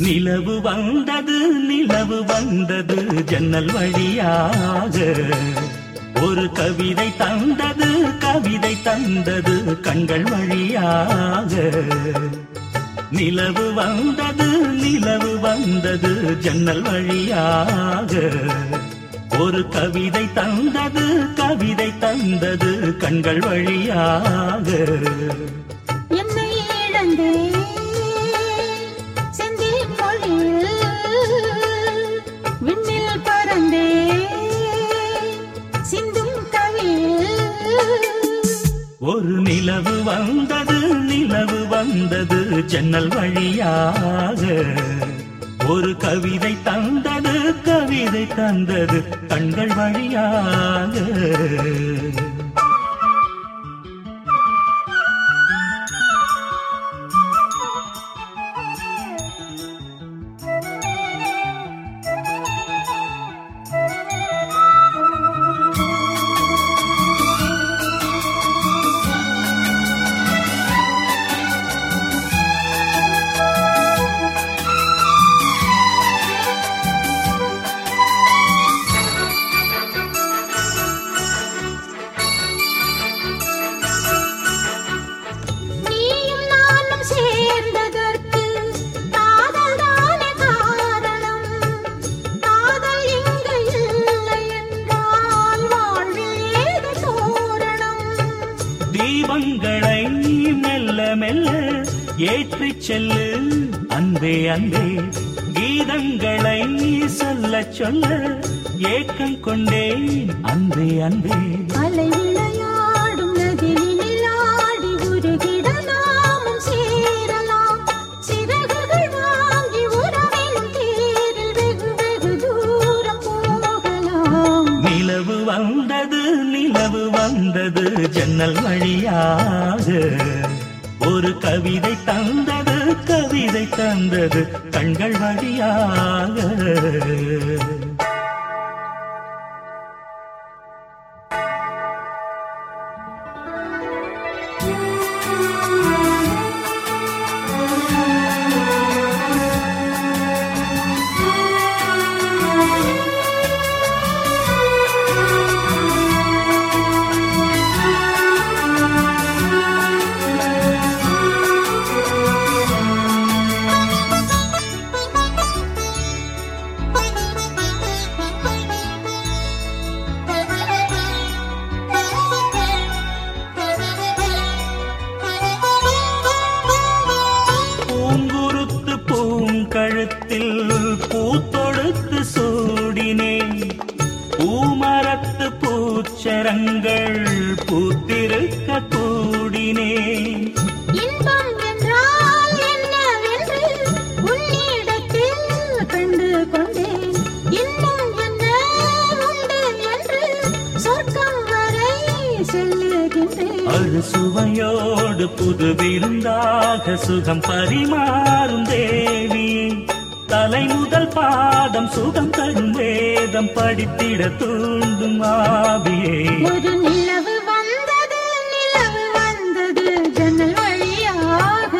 நிலவு வந்தது நிலவு வந்தது ஜன்னல் வழியாக. ஒரு கவிதை தந்தது கவிதை தந்தது கண்கள் வழியாக. நிலவு வந்தது நிலவு வந்தது ஜன்னல் வழியாக. ஒரு கவிதை தந்தது கவிதை தந்தது கண்கள் வழியாக. என்னை இழந்தேன் நிலவு வந்தது நிலவு வந்தது ஜன்னல் வழியாக. ஒரு கவிதை தந்தது கவிதை தந்தது கண்கள் வழியாக. ஏற்றிச் செல்லு. அன்பே அன்பே. கீதங்களை சொல்ல சொல்ல. ஏக்கம் கொண்டேன். அன்பே அன்பே. அலை விளையாடும் நதியினில் ஆடி உருகிட நாமும் சேரலாம். சிறகுகள் வாங்கி உறவின் தேரில் வெகு வெகு தூரம் போகலாம் நிலவு வந்தது நிலவு வந்தது. ஜன்னல் வழியாக ஒரு கவிதை தந்தது கவிதை தந்தது கண்கள் வழியாக. சொர்க்கம் வரை செல்லுகின்றேன். அறு சுவையோடு புது விருந்தாக சுகம் பரிமாறும் தேவி. தலை முதல் பாதம் சுகம் தரும் வேதம் படித்திட தூண்டும் ஆவியே. ஒரு நிலவு வந்தது நிலவு வந்தது ஜன்னல் வழியாக.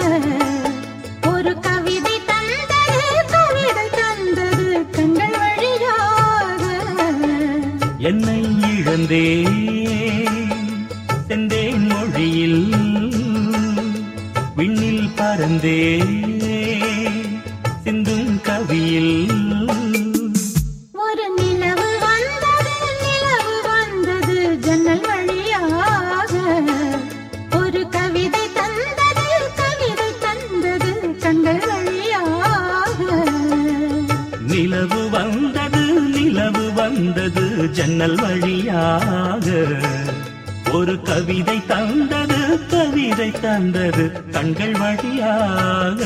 ஒரு கவிதை தந்தது கவிதை தந்தது கண்கள் வழியாக. என்னை இழந்தே செந்தேன் மொழியில் விண்ணில் பறந்தே சிந்தும் கவியில் ஒரு நிலவு வந்தது நிலவு வந்தது ஜன்னல் வழியாக. ஒரு கவிதை தந்தது கவிதை தந்தது கண்கள் வழியாக. நிலவு வந்தது நிலவு வந்தது ஜன்னல் வழியாக. ஒரு கவிதை தந்தது கவிதை தந்தது கண்கள் வழியாக.